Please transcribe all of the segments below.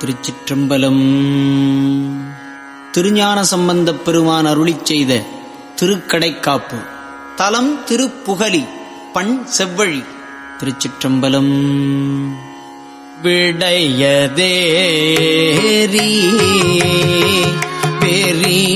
திருச்சிற்றம்பலம். திருஞான சம்பந்தப் பெருமான் அருளி செய்த திருக்கடைக்காப்பு. தலம் திருப்புகலி பண் செவ்வழி திருச்சிற்றம்பலம். விடையதேரி பெரியக்கு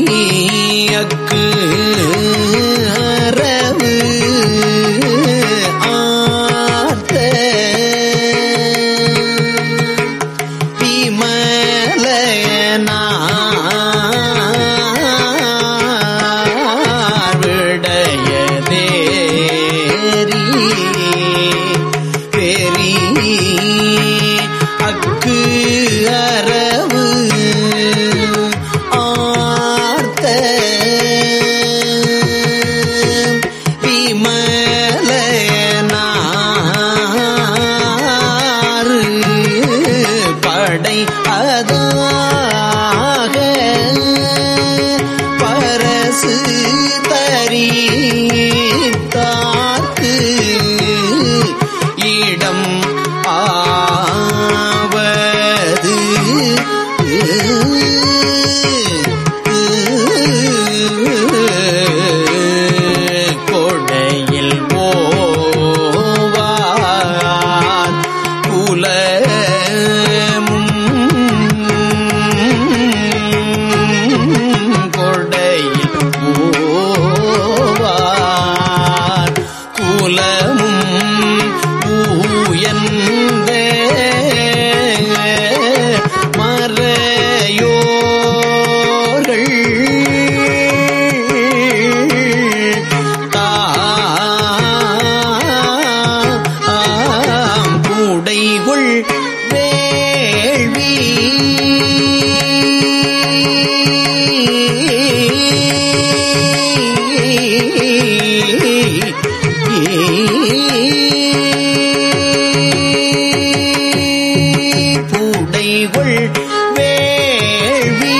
வேள்வி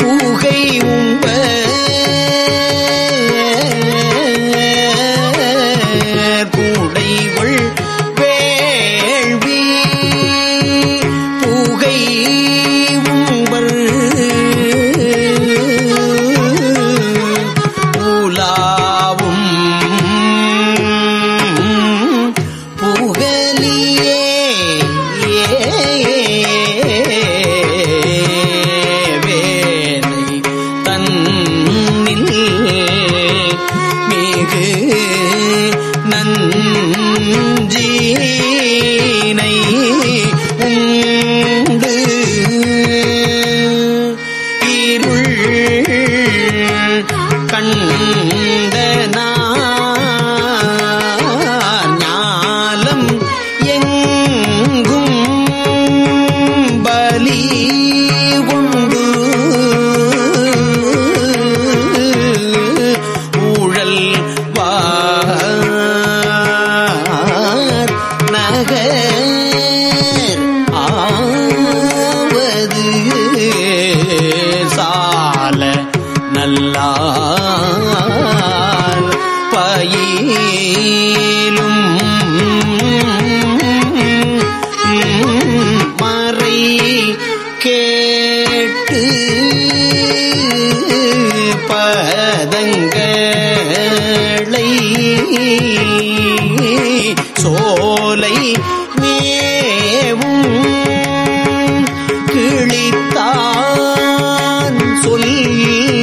புகை உம்ப கூடைவள் வேள்வி புகை உம்பர் பூலாவும் புகலிய நீ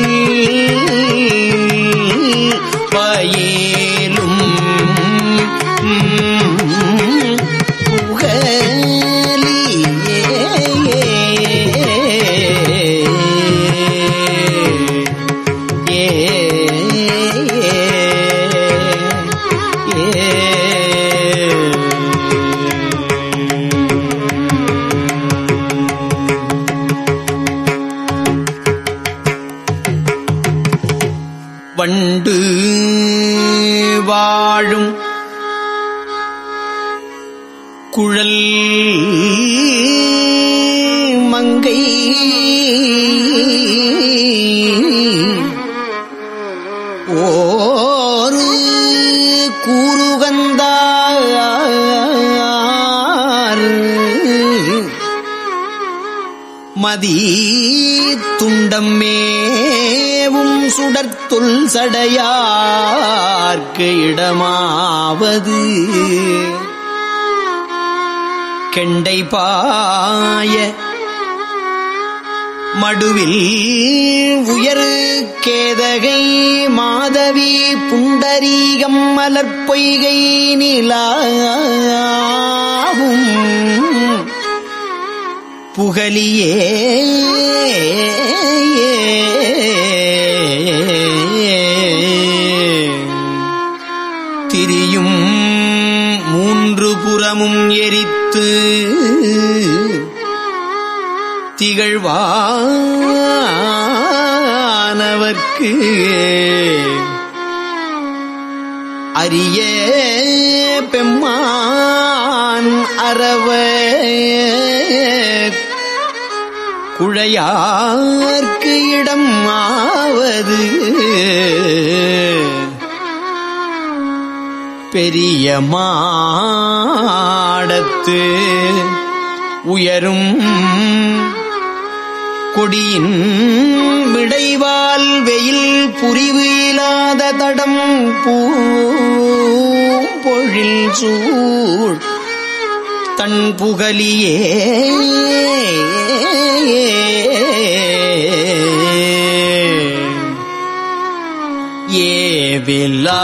மதி துண்டம் மேவும் சுடர்த்துள் சடையார்க்கு இடமாவது. கெண்டை பாய மடுவில் உயரு கேதகை மாதவி புண்டரீகம் மலர்பொய்கை நிலா புகலியே திரியும் மூன்று புறமும் எரித்து திகழ்வானவர்க்கு அரிய பெம்மான் அறவே. குழையார்க்கு இடம் ஆவது. பெரிய மாடத்து உயரும் கொடியின் விடைவால் வெயில் புரிவு இல்லாத தடம் பூ பொழில் சூழ் தன் புகலியே ஏவில்லா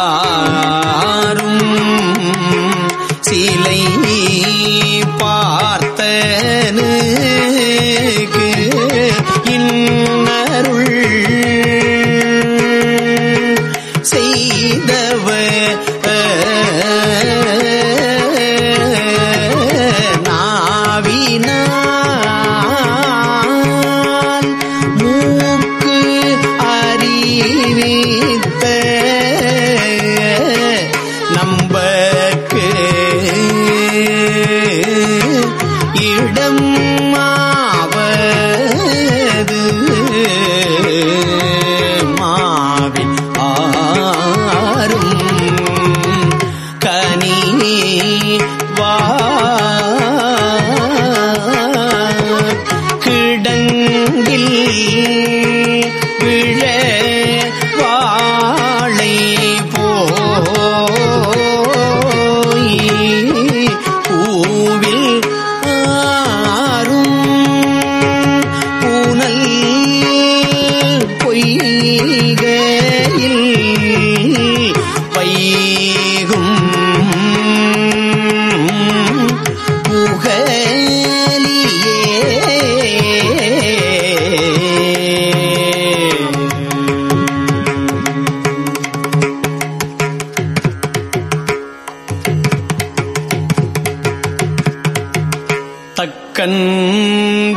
தக்கன்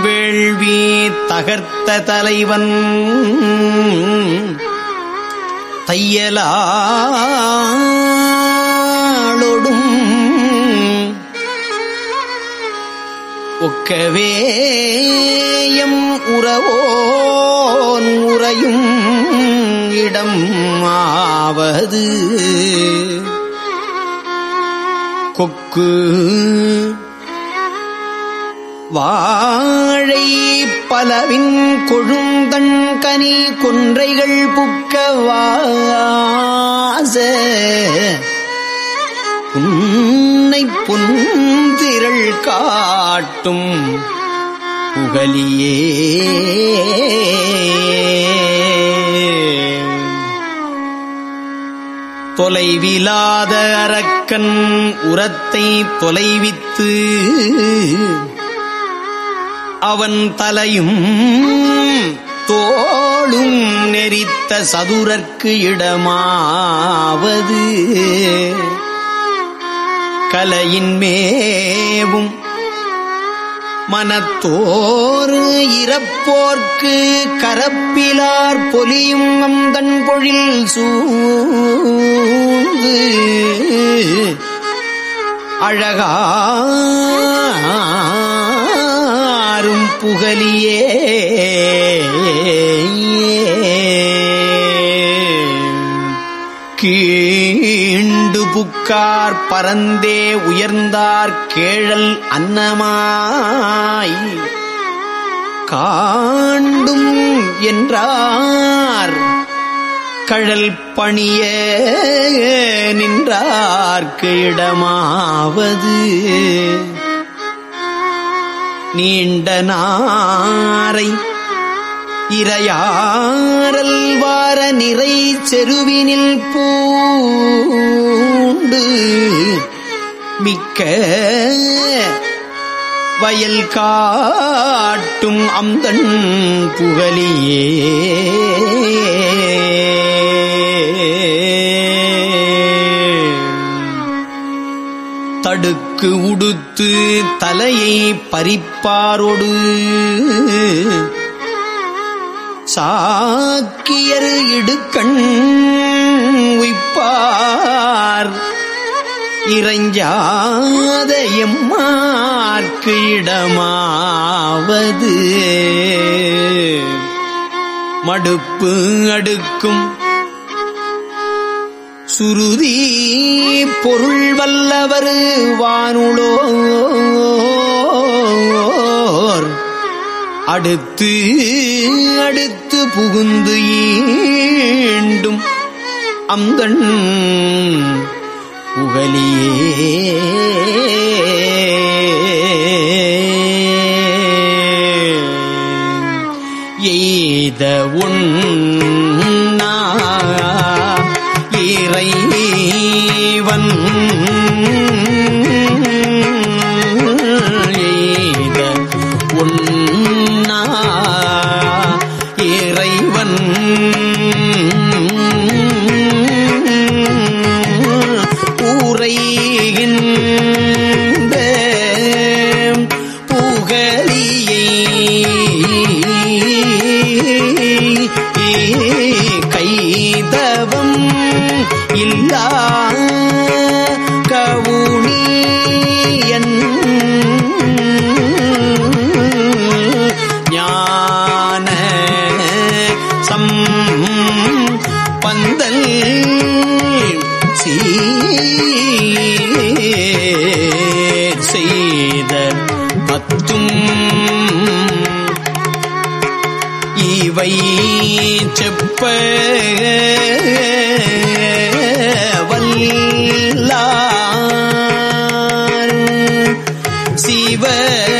வேள்வி தகர்த்த தலைவன் தையலாளொடும் ஒக்கவேயம் உறவோன் உறையும் இடம் ஆவது. கொக்கு வாழை பலவின் கொழுந்தன் கனி கொன்றைகள் புக்க வாச. உன்னை புந்திரள் காட்டும் புகலியே தொலைவிலாத அரக்கன் உரத்தை தொலைவித்து அவன் தலையும் தோளும் நெறித்த சதுரற்கு இடமாவது. கலையின் மேவும் மனத்தோறு இறப்போர்க்கு கரப்பிலார் பொலியும் அந்தன் பொழில் சூழ்ந்து. அழகா புகலியே கீண்டு புக்கார் பரந்தே உயர்ந்தார் கேழல் அன்னமாய். காண்டும் என்றார் கழல் பணிய நின்றார்க்கு இடமாவது. நீண்ட நாரை இரையாரல் வார நிறை செருவினில் பூண்டு மிக்க வயல் காட்டும் அந்தன் புகழியே. தடுக்க உடுத்து தலையை பறிப்பாரொடு. சாக்கியர் இடுக்கண் உய்ப்பார். இறைஞ்சாத எம்மார்க்கு இடமாவது. மடுப்பு அடுக்கும் சுருதி பொருள் வல்லவர் வானுளோர் அடுத்து அடுத்து புகுந்து ஈண்டும் அந்தண் புகலியே எய்த உன் கண் செப்ப வல்லார்